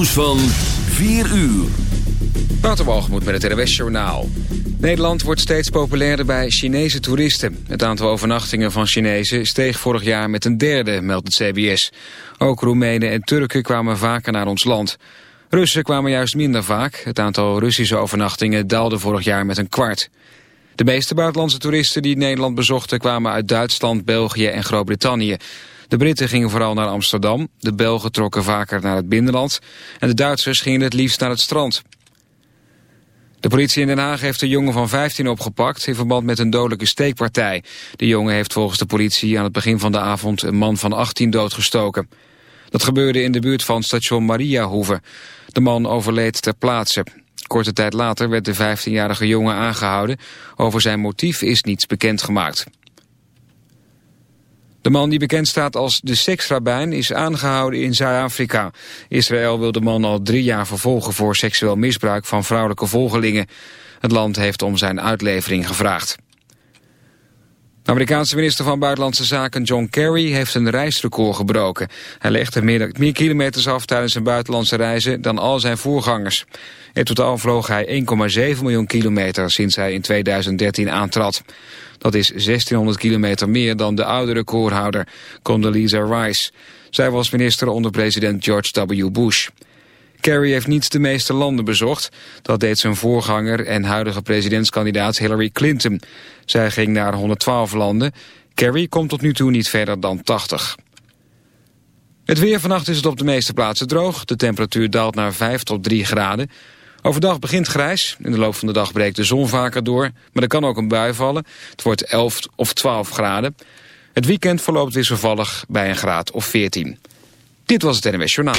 nieuws van 4 uur. Waterwalgemoed met het RWS Journaal. Nederland wordt steeds populairder bij Chinese toeristen. Het aantal overnachtingen van Chinezen steeg vorig jaar met een derde, meldt het CBS. Ook Roemenen en Turken kwamen vaker naar ons land. Russen kwamen juist minder vaak. Het aantal Russische overnachtingen daalde vorig jaar met een kwart. De meeste buitenlandse toeristen die Nederland bezochten kwamen uit Duitsland, België en Groot-Brittannië. De Britten gingen vooral naar Amsterdam, de Belgen trokken vaker naar het binnenland en de Duitsers gingen het liefst naar het strand. De politie in Den Haag heeft een jongen van 15 opgepakt in verband met een dodelijke steekpartij. De jongen heeft volgens de politie aan het begin van de avond een man van 18 doodgestoken. Dat gebeurde in de buurt van station Mariahoeve. De man overleed ter plaatse. Korte tijd later werd de 15-jarige jongen aangehouden. Over zijn motief is niets bekendgemaakt. De man die bekend staat als de seksrabijn is aangehouden in Zuid-Afrika. Israël wil de man al drie jaar vervolgen voor seksueel misbruik van vrouwelijke volgelingen. Het land heeft om zijn uitlevering gevraagd. Amerikaanse minister van Buitenlandse Zaken John Kerry heeft een reisrecord gebroken. Hij legde meer, meer kilometers af tijdens zijn buitenlandse reizen dan al zijn voorgangers. In totaal vloog hij 1,7 miljoen kilometer sinds hij in 2013 aantrad. Dat is 1600 kilometer meer dan de oude recordhouder, Condoleezza Rice. Zij was minister onder president George W. Bush. Kerry heeft niet de meeste landen bezocht. Dat deed zijn voorganger en huidige presidentskandidaat Hillary Clinton. Zij ging naar 112 landen. Kerry komt tot nu toe niet verder dan 80. Het weer vannacht is het op de meeste plaatsen droog. De temperatuur daalt naar 5 tot 3 graden. Overdag begint grijs. In de loop van de dag breekt de zon vaker door. Maar er kan ook een bui vallen. Het wordt 11 of 12 graden. Het weekend verloopt wisselvallig bij een graad of 14. Dit was het NWS Journaal.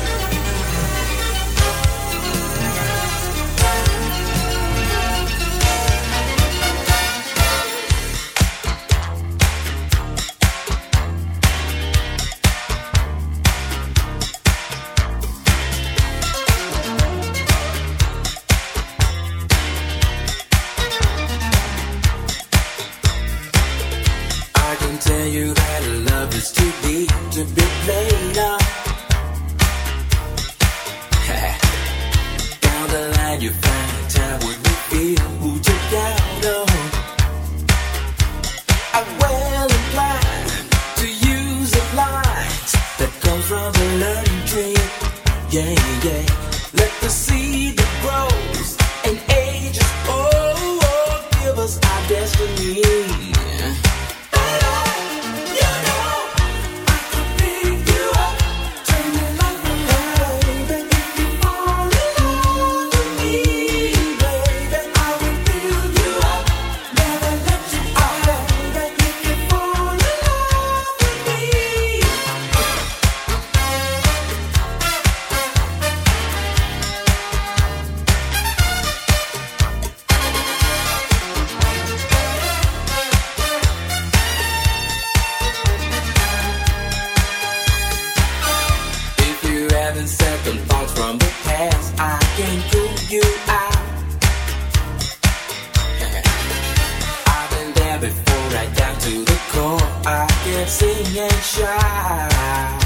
to the core. I get singing shy.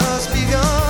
Just begun.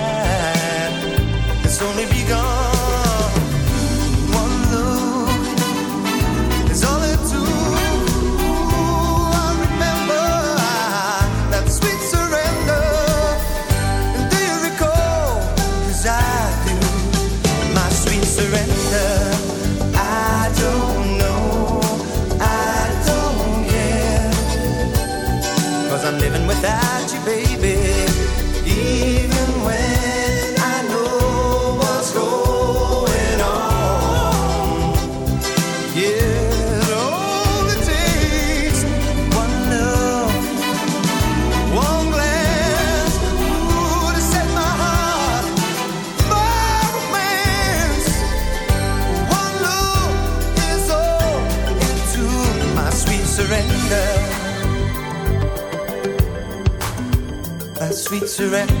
cigarette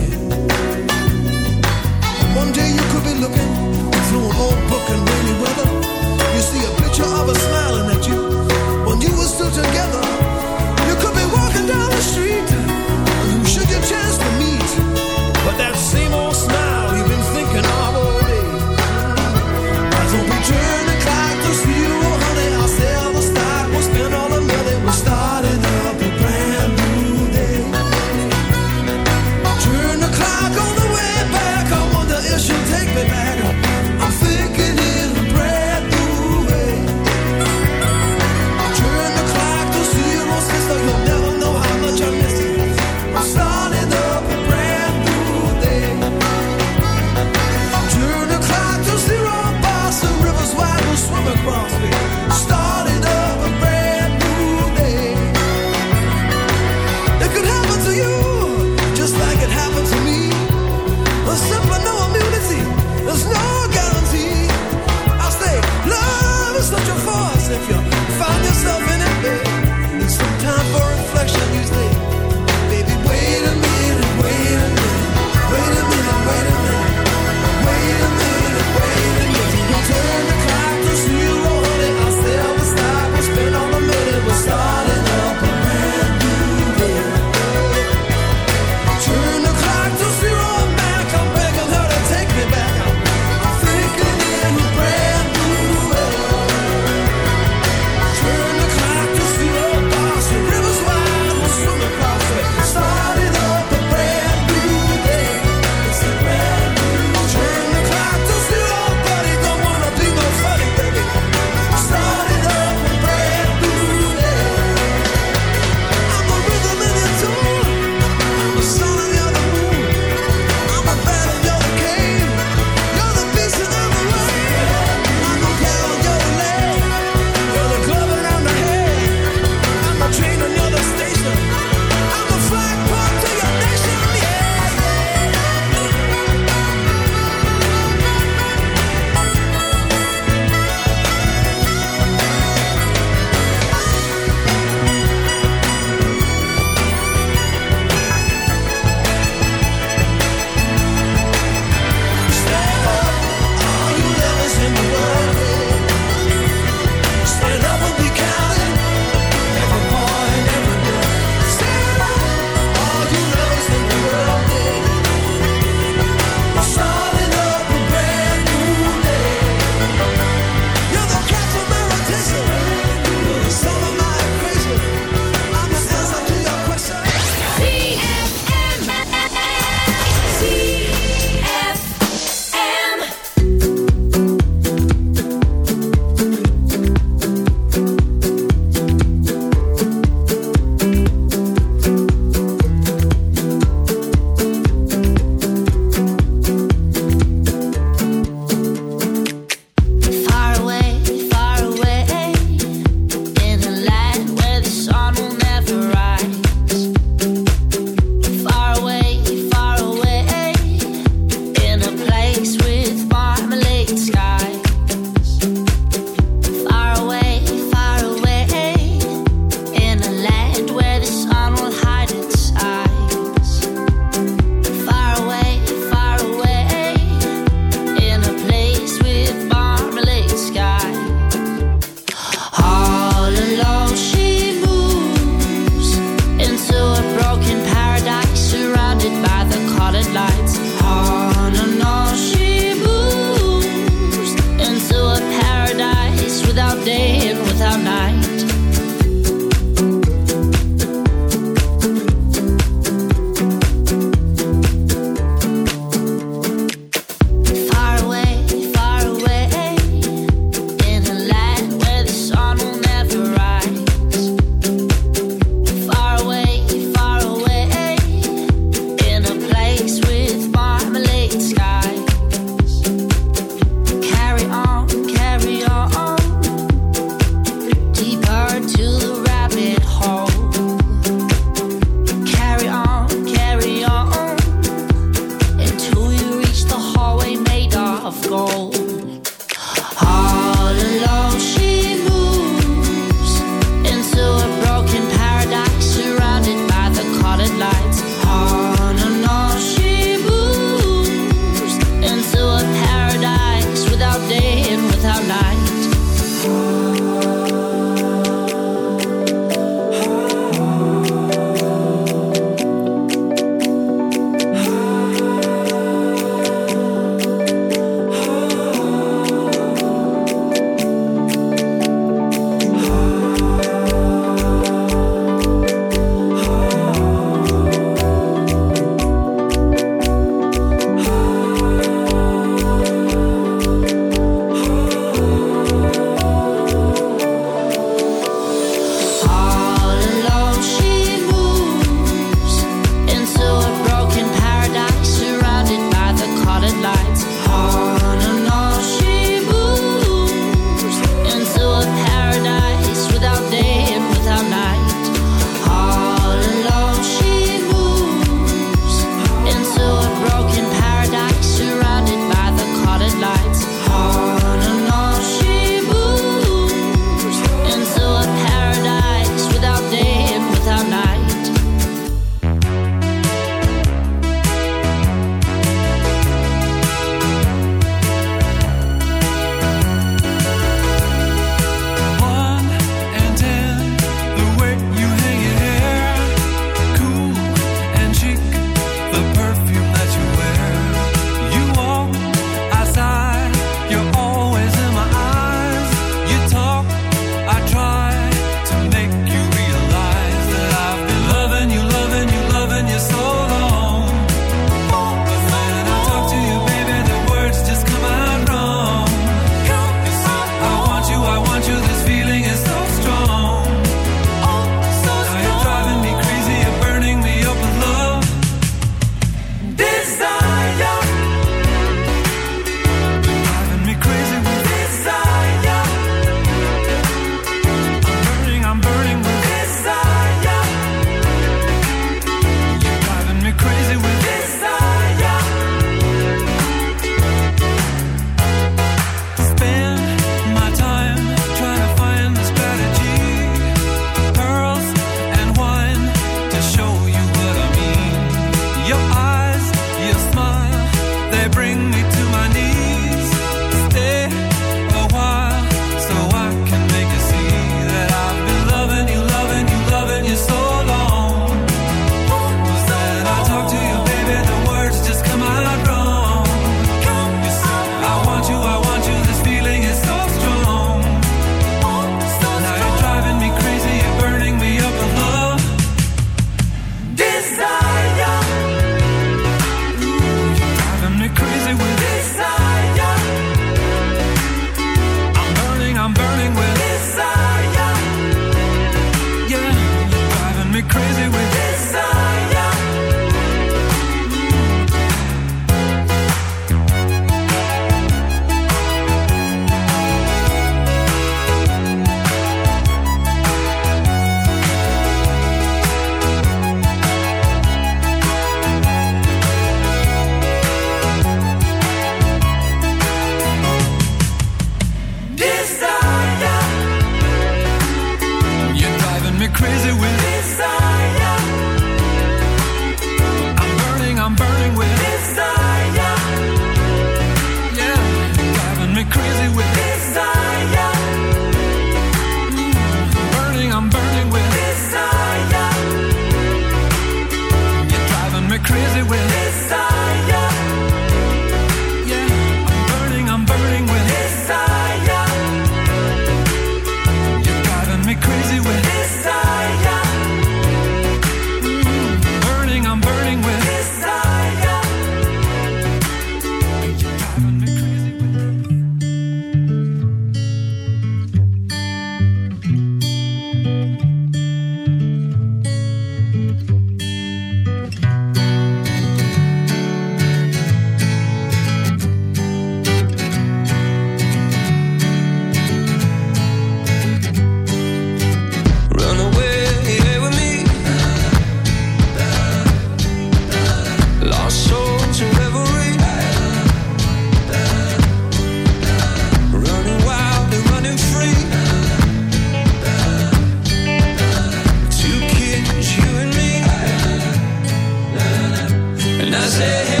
say